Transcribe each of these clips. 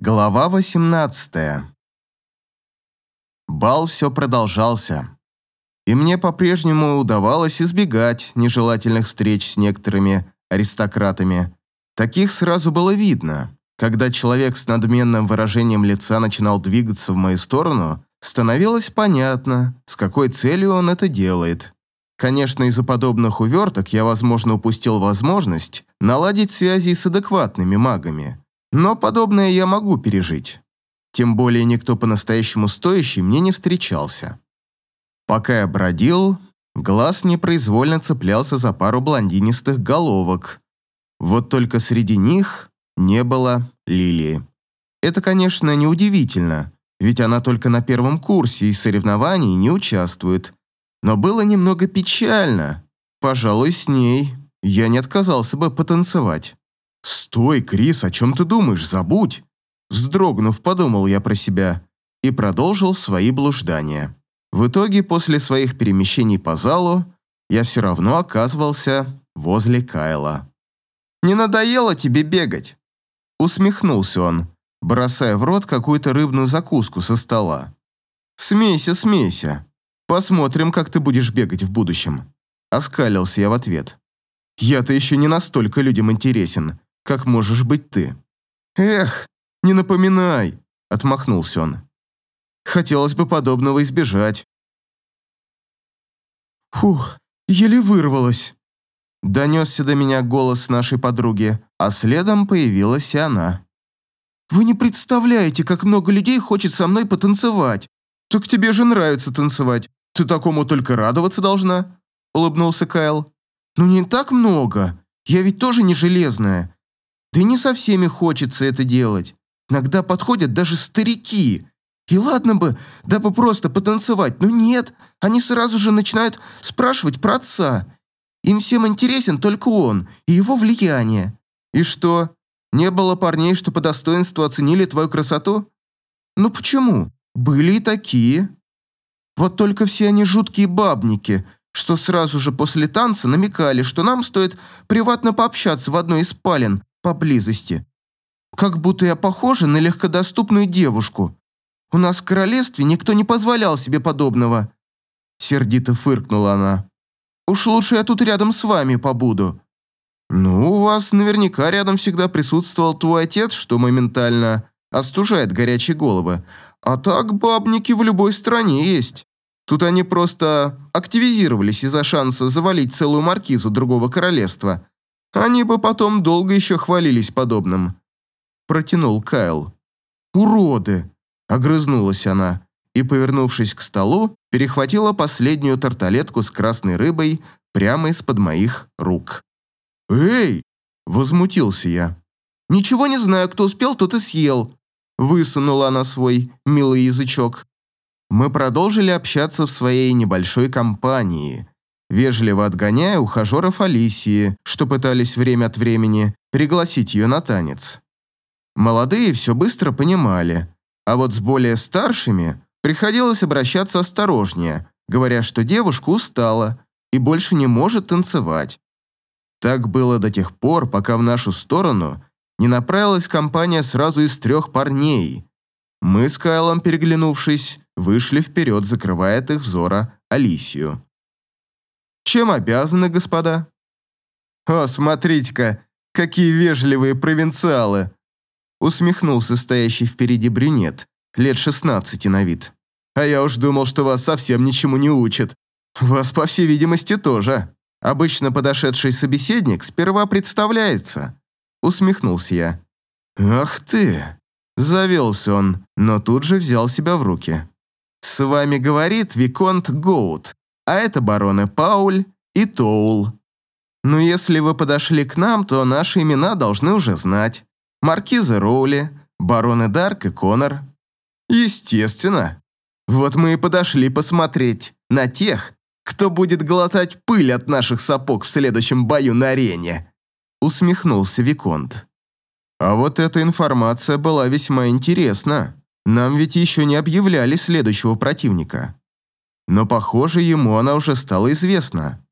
Глава 18 Бал все продолжался, и мне по-прежнему удавалось избегать нежелательных встреч с некоторыми аристократами. Таких сразу было видно. Когда человек с надменным выражением лица начинал двигаться в мою сторону, становилось понятно, с какой целью он это делает. Конечно, из-за подобных уверток я, возможно, упустил возможность наладить связи с адекватными магами. Но подобное я могу пережить. Тем более никто по-настоящему стоящий мне не встречался. Пока я бродил, глаз непроизвольно цеплялся за пару блондинистых головок. Вот только среди них не было Лилии. Это, конечно, неудивительно, ведь она только на первом курсе и соревнований не участвует. Но было немного печально. Пожалуй, с ней я не отказался бы потанцевать. «Стой, Крис, о чем ты думаешь? Забудь!» Вздрогнув, подумал я про себя и продолжил свои блуждания. В итоге, после своих перемещений по залу, я все равно оказывался возле Кайла. «Не надоело тебе бегать?» Усмехнулся он, бросая в рот какую-то рыбную закуску со стола. «Смейся, смейся. Посмотрим, как ты будешь бегать в будущем». Оскалился я в ответ. «Я-то еще не настолько людям интересен, как можешь быть ты». «Эх, не напоминай», — отмахнулся он. «Хотелось бы подобного избежать». «Фух, еле вырвалась». Донесся до меня голос нашей подруги, а следом появилась и она. «Вы не представляете, как много людей хочет со мной потанцевать. Так тебе же нравится танцевать. Ты такому только радоваться должна», — улыбнулся Кайл. «Ну не так много. Я ведь тоже не железная. Да и не со всеми хочется это делать. Иногда подходят даже старики. И ладно бы, да бы просто потанцевать, но нет, они сразу же начинают спрашивать про отца. Им всем интересен только он и его влияние. И что, не было парней, что по достоинству оценили твою красоту? Ну почему? Были и такие. Вот только все они жуткие бабники, что сразу же после танца намекали, что нам стоит приватно пообщаться в одной из спален поблизости. Как будто я похожа на легкодоступную девушку. У нас в королевстве никто не позволял себе подобного. Сердито фыркнула она. Уж лучше я тут рядом с вами побуду. Ну, у вас наверняка рядом всегда присутствовал твой отец, что моментально остужает горячие головы. А так бабники в любой стране есть. Тут они просто активизировались из-за шанса завалить целую маркизу другого королевства. Они бы потом долго еще хвалились подобным. Протянул Кайл. «Уроды!» – огрызнулась она и, повернувшись к столу, перехватила последнюю тарталетку с красной рыбой прямо из-под моих рук. «Эй!» – возмутился я. «Ничего не знаю, кто успел, тот и съел», – высунула она свой милый язычок. Мы продолжили общаться в своей небольшой компании, вежливо отгоняя ухажеров Алисии, что пытались время от времени пригласить ее на танец. Молодые все быстро понимали, а вот с более старшими приходилось обращаться осторожнее, говоря, что девушка устала и больше не может танцевать. Так было до тех пор, пока в нашу сторону не направилась компания сразу из трех парней. Мы с Кайлом, переглянувшись, вышли вперед, закрывая от их взора Алисию. «Чем обязаны, господа?» «О, смотрите-ка, какие вежливые провинциалы!» усмехнулся стоящий впереди брюнет, лет 16 на вид. «А я уж думал, что вас совсем ничему не учат. Вас, по всей видимости, тоже. Обычно подошедший собеседник сперва представляется». Усмехнулся я. «Ах ты!» Завелся он, но тут же взял себя в руки. «С вами говорит Виконт Гоут, а это бароны Пауль и Тоул. Но если вы подошли к нам, то наши имена должны уже знать. Маркиза Роули, бароны Дарк и Конор. Естественно. Вот мы и подошли посмотреть на тех, кто будет глотать пыль от наших сапог в следующем бою на арене. Усмехнулся Виконт. А вот эта информация была весьма интересна. Нам ведь еще не объявляли следующего противника. Но, похоже, ему она уже стала известна.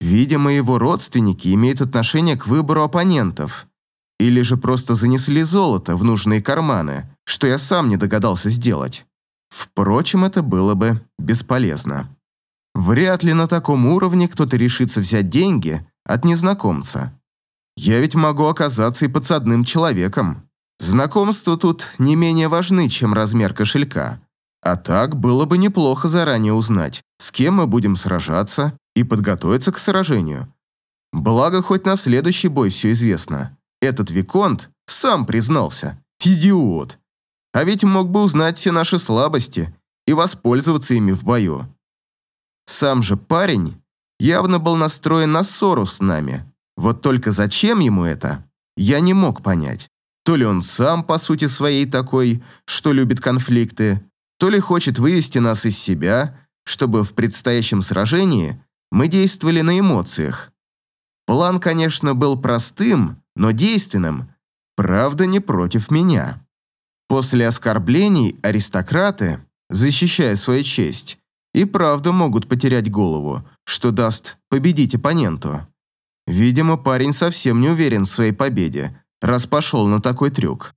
Видимо, его родственники имеют отношение к выбору оппонентов. Или же просто занесли золото в нужные карманы, что я сам не догадался сделать. Впрочем, это было бы бесполезно. Вряд ли на таком уровне кто-то решится взять деньги от незнакомца. Я ведь могу оказаться и подсадным человеком. Знакомства тут не менее важны, чем размер кошелька. А так было бы неплохо заранее узнать, с кем мы будем сражаться и подготовиться к сражению. Благо, хоть на следующий бой все известно. Этот Виконт сам признался. Идиот. А ведь мог бы узнать все наши слабости и воспользоваться ими в бою. Сам же парень явно был настроен на ссору с нами. Вот только зачем ему это, я не мог понять. То ли он сам, по сути своей, такой, что любит конфликты, то ли хочет вывести нас из себя, чтобы в предстоящем сражении мы действовали на эмоциях. План, конечно, был простым, но действенным, правда, не против меня. После оскорблений аристократы, защищая свою честь, и правда могут потерять голову, что даст победить оппоненту. Видимо, парень совсем не уверен в своей победе, раз пошел на такой трюк.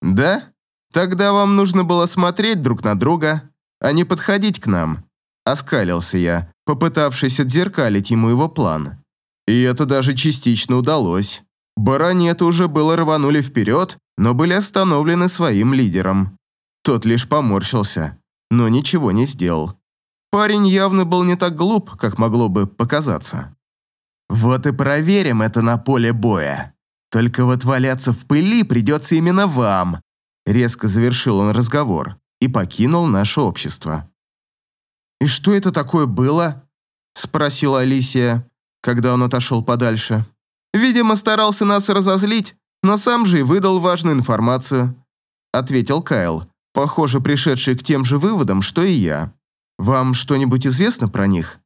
«Да? Тогда вам нужно было смотреть друг на друга, а не подходить к нам», – оскалился я, попытавшись отзеркалить ему его план. И это даже частично удалось. Баронеты уже было рванули вперед, но были остановлены своим лидером. Тот лишь поморщился, но ничего не сделал. Парень явно был не так глуп, как могло бы показаться. «Вот и проверим это на поле боя. Только вот валяться в пыли придется именно вам», резко завершил он разговор и покинул наше общество. «И что это такое было?» спросила Алисия когда он отошел подальше. «Видимо, старался нас разозлить, но сам же и выдал важную информацию», ответил Кайл, похоже, пришедший к тем же выводам, что и я. «Вам что-нибудь известно про них?»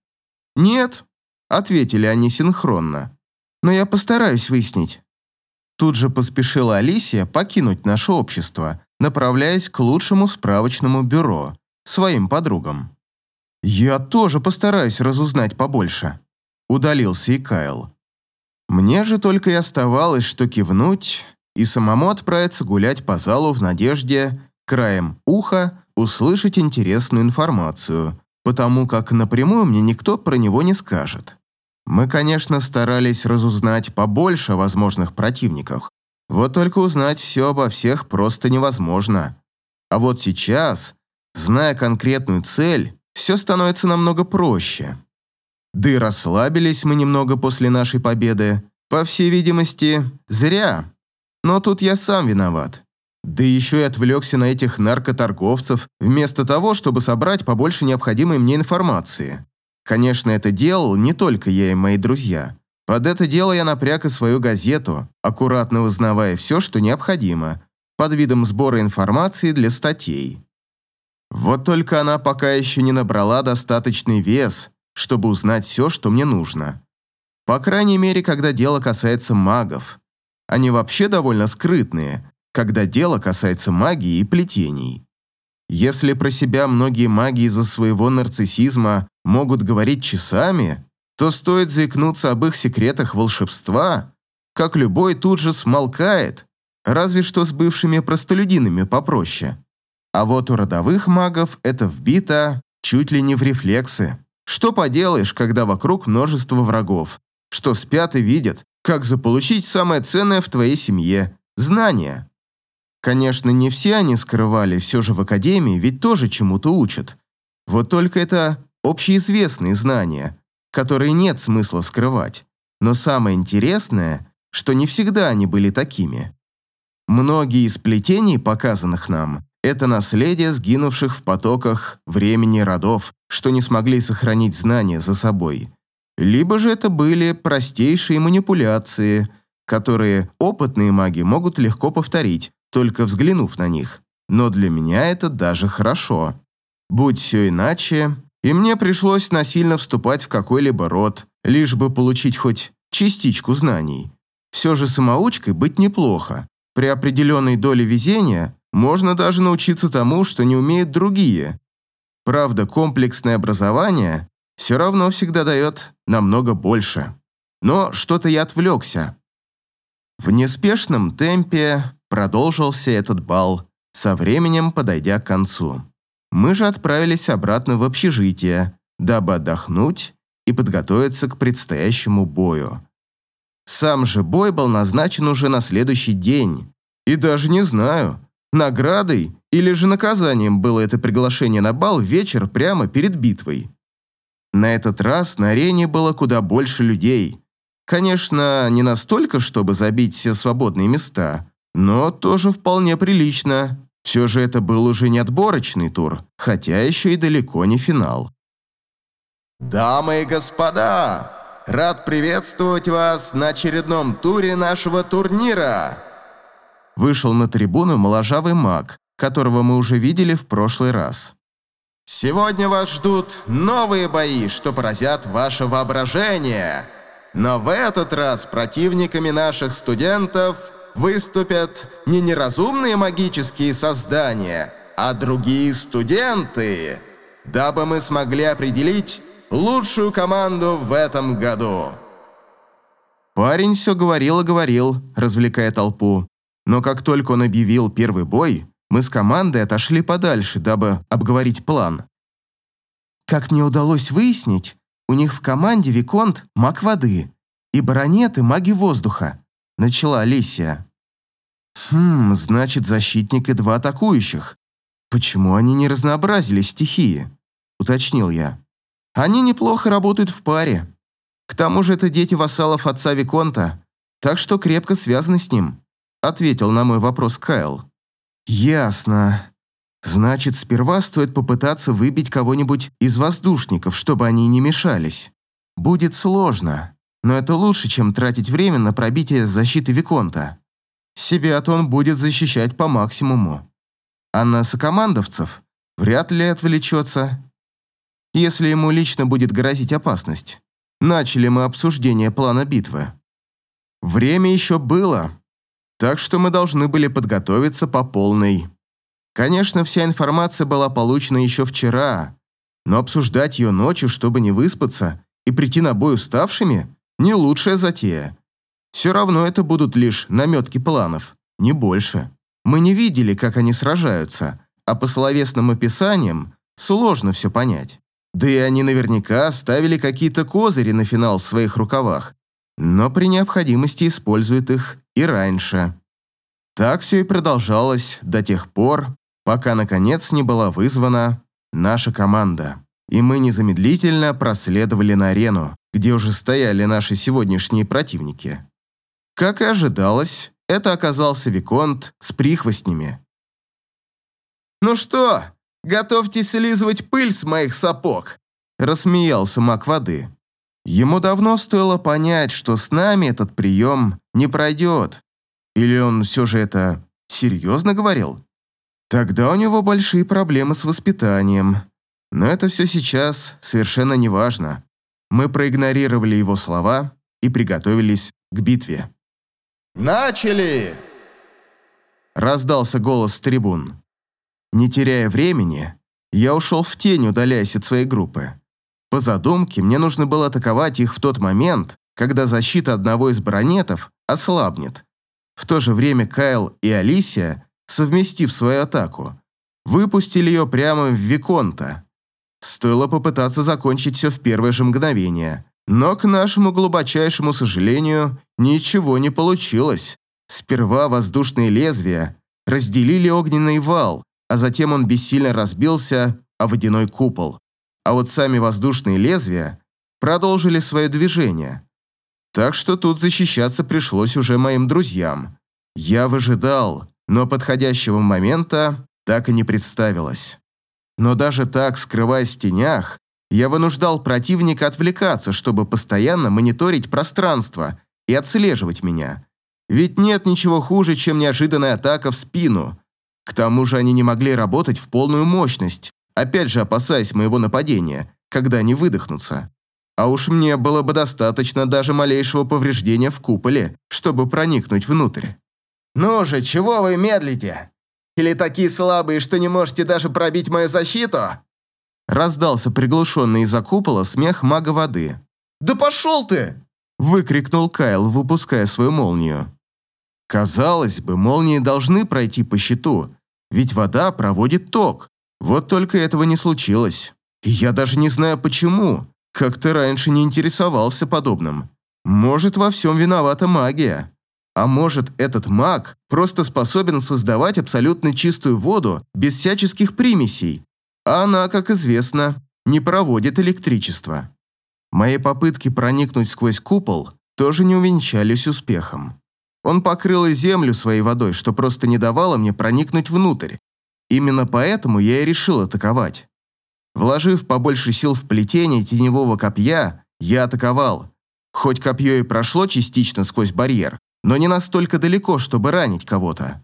«Нет», ответили они синхронно. «Но я постараюсь выяснить». Тут же поспешила Алисия покинуть наше общество, направляясь к лучшему справочному бюро, своим подругам. «Я тоже постараюсь разузнать побольше», Удалился и Кайл. Мне же только и оставалось, что кивнуть и самому отправиться гулять по залу в надежде, краем уха, услышать интересную информацию, потому как напрямую мне никто про него не скажет. Мы, конечно, старались разузнать побольше о возможных противниках, вот только узнать все обо всех просто невозможно. А вот сейчас, зная конкретную цель, все становится намного проще. Да и расслабились мы немного после нашей победы. По всей видимости, зря. Но тут я сам виноват. Да еще и отвлекся на этих наркоторговцев, вместо того, чтобы собрать побольше необходимой мне информации. Конечно, это делал не только я и мои друзья. Под это дело я напряг и свою газету, аккуратно вызнавая все, что необходимо, под видом сбора информации для статей. Вот только она пока еще не набрала достаточный вес, чтобы узнать все, что мне нужно. По крайней мере, когда дело касается магов. Они вообще довольно скрытные, когда дело касается магии и плетений. Если про себя многие маги из-за своего нарциссизма могут говорить часами, то стоит заикнуться об их секретах волшебства, как любой тут же смолкает, разве что с бывшими простолюдинами попроще. А вот у родовых магов это вбито чуть ли не в рефлексы. Что поделаешь, когда вокруг множество врагов, что спят и видят, как заполучить самое ценное в твоей семье – знания. Конечно, не все они скрывали, все же в академии ведь тоже чему-то учат. Вот только это общеизвестные знания, которые нет смысла скрывать. Но самое интересное, что не всегда они были такими. Многие из плетений, показанных нам, это наследие сгинувших в потоках времени родов, что не смогли сохранить знания за собой. Либо же это были простейшие манипуляции, которые опытные маги могут легко повторить, только взглянув на них. Но для меня это даже хорошо. Будь все иначе, и мне пришлось насильно вступать в какой-либо род, лишь бы получить хоть частичку знаний. Все же самоучкой быть неплохо. При определенной доле везения можно даже научиться тому, что не умеют другие. Правда, комплексное образование все равно всегда дает намного больше. Но что-то я отвлекся. В неспешном темпе продолжился этот бал, со временем подойдя к концу. Мы же отправились обратно в общежитие, дабы отдохнуть и подготовиться к предстоящему бою. Сам же бой был назначен уже на следующий день. И даже не знаю, наградой или же наказанием было это приглашение на бал вечер прямо перед битвой. На этот раз на арене было куда больше людей. Конечно, не настолько, чтобы забить все свободные места, но тоже вполне прилично. Все же это был уже не отборочный тур, хотя еще и далеко не финал. «Дамы и господа, рад приветствовать вас на очередном туре нашего турнира!» Вышел на трибуну моложавый маг, которого мы уже видели в прошлый раз. Сегодня вас ждут новые бои, что поразят ваше воображение. Но в этот раз противниками наших студентов выступят не неразумные магические создания, а другие студенты, дабы мы смогли определить лучшую команду в этом году. Парень все говорил и говорил, развлекая толпу. Но как только он объявил первый бой, мы с командой отошли подальше, дабы обговорить план. Как мне удалось выяснить, у них в команде Виконт – маг воды, и баронеты – маги воздуха, начала Алисия. Хм, значит, защитник и два атакующих. Почему они не разнообразили стихии? Уточнил я. Они неплохо работают в паре. К тому же это дети вассалов отца Виконта, так что крепко связаны с ним, ответил на мой вопрос Кайл. «Ясно. Значит, сперва стоит попытаться выбить кого-нибудь из воздушников, чтобы они не мешались. Будет сложно, но это лучше, чем тратить время на пробитие защиты Виконта. Себя-то он будет защищать по максимуму. А на сокомандовцев вряд ли отвлечется, если ему лично будет грозить опасность. Начали мы обсуждение плана битвы. Время еще было, так что мы должны были подготовиться по полной. Конечно, вся информация была получена еще вчера, но обсуждать ее ночью, чтобы не выспаться и прийти на бой уставшими, не лучшая затея. Все равно это будут лишь наметки планов, не больше. Мы не видели, как они сражаются, а по словесным описаниям сложно все понять. Да и они наверняка ставили какие-то козыри на финал в своих рукавах, но при необходимости используют их и раньше. Так все и продолжалось до тех пор, пока наконец не была вызвана наша команда. И мы незамедлительно проследовали на арену, где уже стояли наши сегодняшние противники. Как и ожидалось, это оказался Виконт с прихвостнями. «Ну что, готовьтесь слизывать пыль с моих сапог!» Рассмеялся маг воды. Ему давно стоило понять, что с нами этот прием не пройдет. Или он все же это серьезно говорил? Тогда у него большие проблемы с воспитанием. Но это все сейчас совершенно не важно. Мы проигнорировали его слова и приготовились к битве. «Начали!» Раздался голос с трибун. Не теряя времени, я ушел в тень, удаляясь от своей группы. По задумке, мне нужно было атаковать их в тот момент, когда защита одного из баронетов ослабнет. В то же время Кайл и Алисия, совместив свою атаку, выпустили ее прямо в Виконта. Стоило попытаться закончить все в первое же мгновение. Но, к нашему глубочайшему сожалению, ничего не получилось. Сперва воздушные лезвия разделили огненный вал, а затем он бессильно разбился о водяной купол а вот сами воздушные лезвия продолжили свое движение. Так что тут защищаться пришлось уже моим друзьям. Я выжидал, но подходящего момента так и не представилось. Но даже так, скрываясь в тенях, я вынуждал противника отвлекаться, чтобы постоянно мониторить пространство и отслеживать меня. Ведь нет ничего хуже, чем неожиданная атака в спину. К тому же они не могли работать в полную мощность, опять же опасаясь моего нападения, когда они выдохнутся. А уж мне было бы достаточно даже малейшего повреждения в куполе, чтобы проникнуть внутрь. «Ну же, чего вы медлите? Или такие слабые, что не можете даже пробить мою защиту?» Раздался приглушенный из-за купола смех мага воды. «Да пошел ты!» выкрикнул Кайл, выпуская свою молнию. Казалось бы, молнии должны пройти по щиту, ведь вода проводит ток. Вот только этого не случилось. И я даже не знаю почему. Как-то раньше не интересовался подобным. Может, во всем виновата магия. А может, этот маг просто способен создавать абсолютно чистую воду без всяческих примесей. А она, как известно, не проводит электричество. Мои попытки проникнуть сквозь купол тоже не увенчались успехом. Он покрыл и землю своей водой, что просто не давало мне проникнуть внутрь. Именно поэтому я и решил атаковать. Вложив побольше сил в плетение теневого копья, я атаковал. Хоть копье и прошло частично сквозь барьер, но не настолько далеко, чтобы ранить кого-то.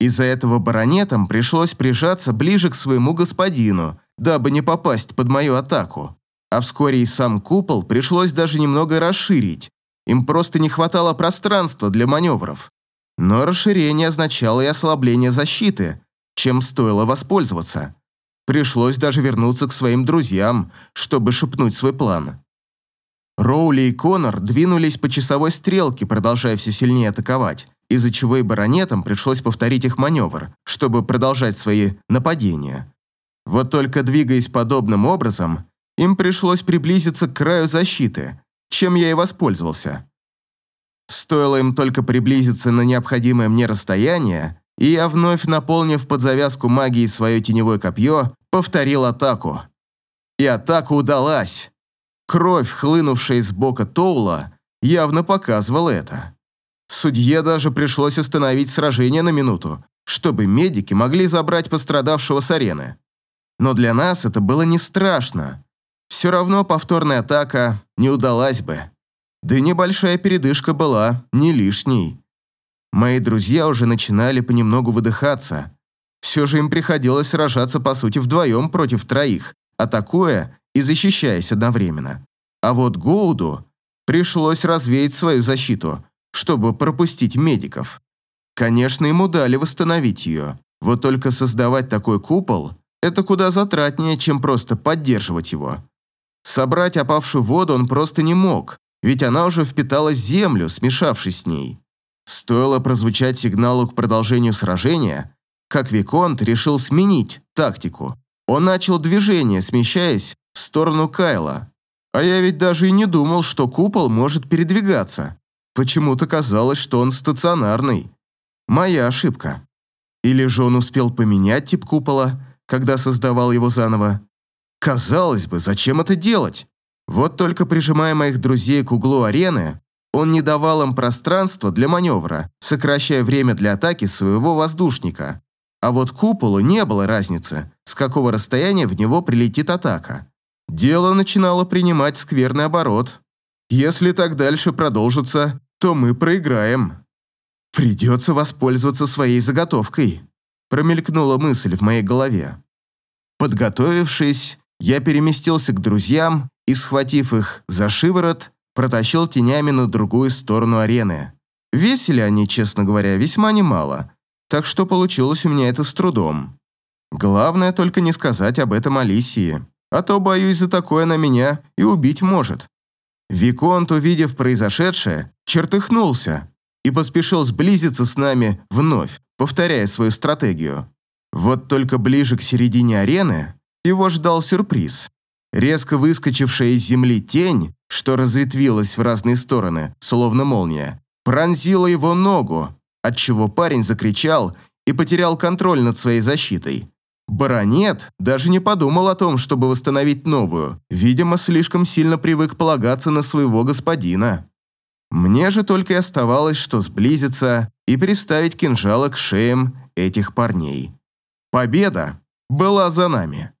Из-за этого баронетам пришлось прижаться ближе к своему господину, дабы не попасть под мою атаку. А вскоре и сам купол пришлось даже немного расширить. Им просто не хватало пространства для маневров. Но расширение означало и ослабление защиты, чем стоило воспользоваться. Пришлось даже вернуться к своим друзьям, чтобы шепнуть свой план. Роули и Конор двинулись по часовой стрелке, продолжая все сильнее атаковать, из-за чего и баронетам пришлось повторить их маневр, чтобы продолжать свои нападения. Вот только двигаясь подобным образом, им пришлось приблизиться к краю защиты, чем я и воспользовался. Стоило им только приблизиться на необходимое мне расстояние, и я, вновь наполнив под завязку магии свое теневое копье, повторил атаку. И атака удалась. Кровь, хлынувшая из бока Тоула, явно показывала это. Судье даже пришлось остановить сражение на минуту, чтобы медики могли забрать пострадавшего с арены. Но для нас это было не страшно. Все равно повторная атака не удалась бы. Да и небольшая передышка была не лишней. Мои друзья уже начинали понемногу выдыхаться. Все же им приходилось сражаться, по сути, вдвоем против троих, атакуя и защищаясь одновременно. А вот Гоуду пришлось развеять свою защиту, чтобы пропустить медиков. Конечно, ему дали восстановить ее. Вот только создавать такой купол – это куда затратнее, чем просто поддерживать его. Собрать опавшую воду он просто не мог, ведь она уже впиталась в землю, смешавшись с ней. Стоило прозвучать сигналу к продолжению сражения, как Виконт решил сменить тактику. Он начал движение, смещаясь в сторону Кайла. А я ведь даже и не думал, что купол может передвигаться. Почему-то казалось, что он стационарный. Моя ошибка. Или же он успел поменять тип купола, когда создавал его заново. Казалось бы, зачем это делать? Вот только прижимая моих друзей к углу арены, он не давал им пространства для маневра, сокращая время для атаки своего воздушника. А вот куполу не было разницы, с какого расстояния в него прилетит атака. Дело начинало принимать скверный оборот. Если так дальше продолжится, то мы проиграем. Придется воспользоваться своей заготовкой. Промелькнула мысль в моей голове. Подготовившись, я переместился к друзьям и, схватив их за шиворот, протащил тенями на другую сторону арены. Весили они, честно говоря, весьма немало, так что получилось у меня это с трудом. Главное только не сказать об этом Алисии, а то, боюсь, за такое на меня и убить может. Виконт, увидев произошедшее, чертыхнулся и поспешил сблизиться с нами вновь, повторяя свою стратегию. Вот только ближе к середине арены его ждал сюрприз. Резко выскочившая из земли тень, что разветвилась в разные стороны, словно молния, пронзила его ногу, отчего парень закричал и потерял контроль над своей защитой. Баронет даже не подумал о том, чтобы восстановить новую, видимо, слишком сильно привык полагаться на своего господина. Мне же только и оставалось, что сблизиться и приставить кинжалы к шеям этих парней. Победа была за нами.